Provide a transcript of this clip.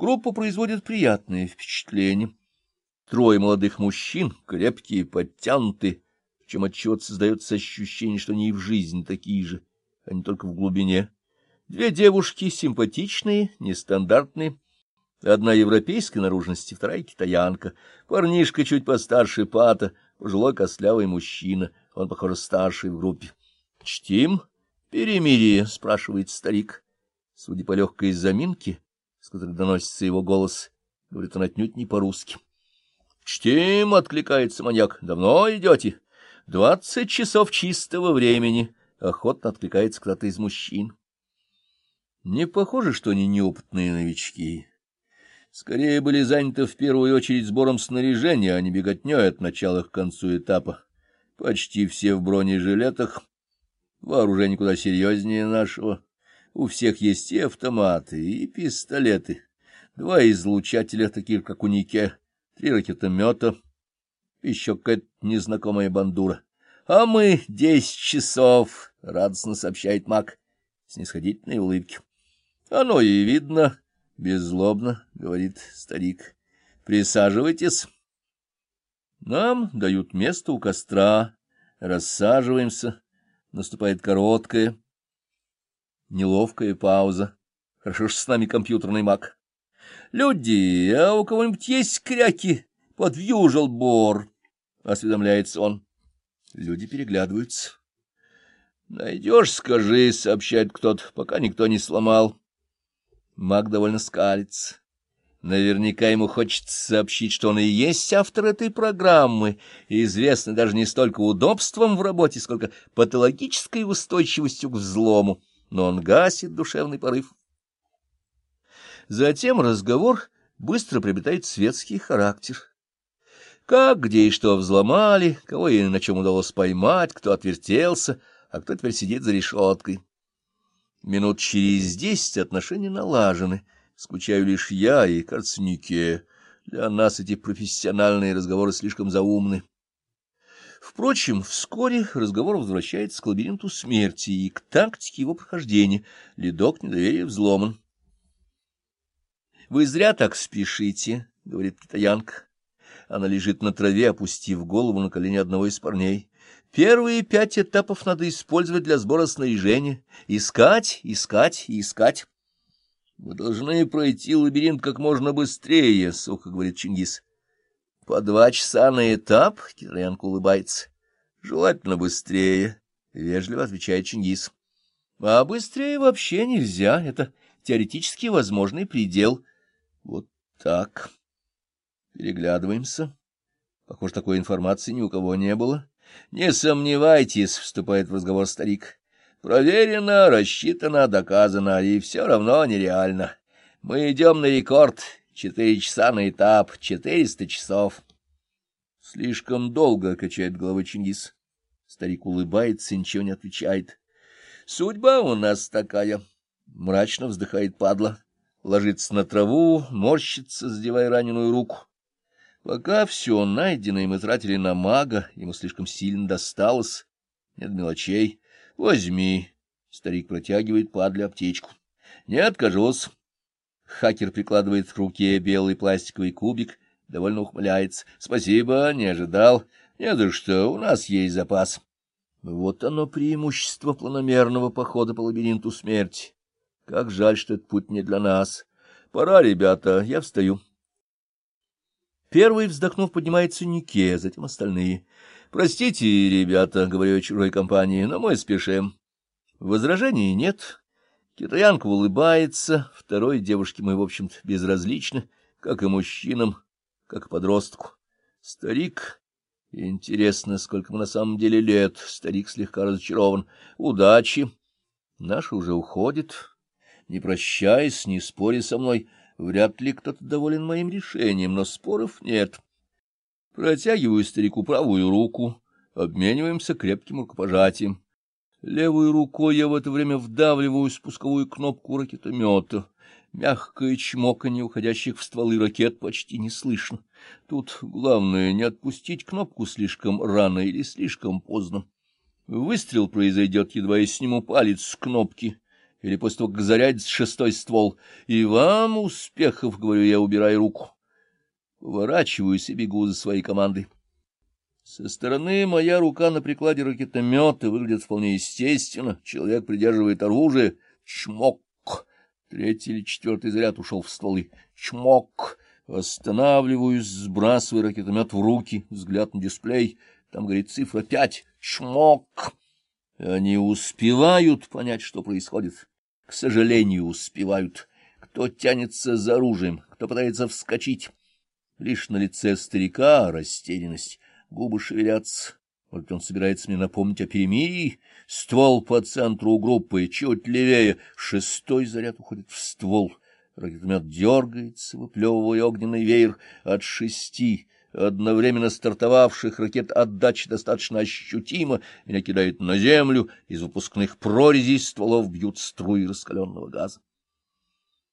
Группа производит приятное впечатление. Трое молодых мужчин, крепкие, подтянутые, чем отчет создается ощущение, что они и в жизни такие же, а не только в глубине. Две девушки симпатичные, нестандартные, одна европейской наружности, вторая китаянка, парнишка чуть постарше пата, пожилой костлявый мужчина, он, похоже, старший в группе. — Чтим? Перемирие, — спрашивает старик. Судя по легкой заминке, с которой доносится его голос, говорит он отнюдь не по-русски. — Чтим, — откликается маньяк. — Давно идете? — Двадцать часов чистого времени, — охотно откликается кто-то из мужчин. Не похоже, что они неопытные новички. Скорее были заняты в первую очередь сбором снаряжения, а не беготней от начала к концу этапа. Почти все в бронежилетах, вооружение куда серьезнее нашего. У всех есть и автоматы, и пистолеты, два излучателя, таких как у Нике, три ракетомета, еще какая-то незнакомая бандура. — А мы десять часов, — радостно сообщает маг, снисходительной улыбки. — Оно и видно, — беззлобно, — говорит старик. — Присаживайтесь. Нам дают место у костра, рассаживаемся, наступает короткая, неловкая пауза. Хорошо, что с нами компьютерный маг. — Люди, а у кого-нибудь есть кряки под вьюжелбор? — осведомляется он. Люди переглядываются. — Найдешь, скажи, — сообщает кто-то, — пока никто не сломал. Маг довольно скалится. Наверняка ему хочется сообщить, что он и есть автор этой программы, и известный даже не столько удобством в работе, сколько патологической устойчивостью к взлому, но он гасит душевный порыв. Затем разговор быстро приобретает светский характер. Как, где и что взломали, кого и на чем удалось поймать, кто отвертелся, а кто теперь сидит за решеткой. Минут через десять отношения налажены. Скучаю лишь я и, кажется, Нике. Для нас эти профессиональные разговоры слишком заумны. Впрочем, вскоре разговор возвращается к лабиринту смерти и к тактике его прохождения. Ледок недоверия взломан. — Вы зря так спешите, — говорит китаянка. Она лежит на траве, опустив голову на колени одного из парней. Первые пять этапов надо использовать для сбора снаряжения. Искать, искать и искать. — Вы должны пройти лабиринт как можно быстрее, — сухо говорит Чингис. — По два часа на этап, — китаянка улыбается. — Желательно быстрее, — вежливо отвечает Чингис. — А быстрее вообще нельзя, это теоретически возможный предел. Вот так. Переглядываемся. Похоже, такой информации ни у кого не было. — Не сомневайтесь, — вступает в разговор старик. — Проверено, рассчитано, доказано, и все равно нереально. Мы идем на рекорд. Четыре часа на этап, четыреста часов. — Слишком долго, — качает головой Чингис. Старик улыбается и ничего не отвечает. — Судьба у нас такая. Мрачно вздыхает падла. Ложится на траву, морщится, задевая раненую руку. Пока все найденное мы тратили на мага, ему слишком сильно досталось. Нет мелочей. Возьми. Старик протягивает падле аптечку. Не откажусь. Хакер прикладывает к руке белый пластиковый кубик, довольно ухмыляется. Спасибо, не ожидал. Не за что, у нас есть запас. Вот оно преимущество планомерного похода по лабиринту смерти. Как жаль, что этот путь не для нас. Пора, ребята, я встаю. Первый, вздохнув, поднимается Нике, затем остальные. — Простите, ребята, — говорю я чужой компании, — но мы спешим. Возражений нет. Китаянка улыбается, второй девушке мы, в общем-то, безразличны, как и мужчинам, как и подростку. Старик... Интересно, сколько мы на самом деле лет. Старик слегка разочарован. Удачи. Наши уже уходит. Не прощаясь, не спори со мной, — Вряд ли кто-то доволен моим решением, но споров нет. Протягиваю старику правую руку, обмениваемся крепким рукопожатием. Левой рукой я в это время вдавливаю спусковую кнопку ракетомета. Мягкое чмоканье уходящих в стволы ракет почти не слышно. Тут главное не отпустить кнопку слишком рано или слишком поздно. Выстрел произойдет, едва я сниму палец с кнопки. или после того, как зарядится шестой ствол. И вам успехов, говорю я, убирая руку. Поворачиваюсь и бегу за своей командой. Со стороны моя рука на прикладе ракетомета выглядит вполне естественно. Человек придерживает оружие. Чмок! Третий или четвертый заряд ушел в стволы. Чмок! Останавливаюсь, сбрасываю ракетомет в руки, взгляд на дисплей. Там говорит цифра пять. Чмок! Они успевают понять, что происходит. К сожалению, успевают. Кто тянется за оружием, кто пытается вскочить. Лишь на лице старика растерянность губы шевелятся. Вот он собирается мне напомнить о перемирии. Ствол по центру группы, чуть левее. Шестой заряд уходит в ствол. Ракетомет дергается, выплевывая огненный веер от шести. Одновременно стартовавших ракет отдача достаточно ощутима. Меня кидают на землю. Из выпускных прорезей стволов бьют струи раскаленного газа.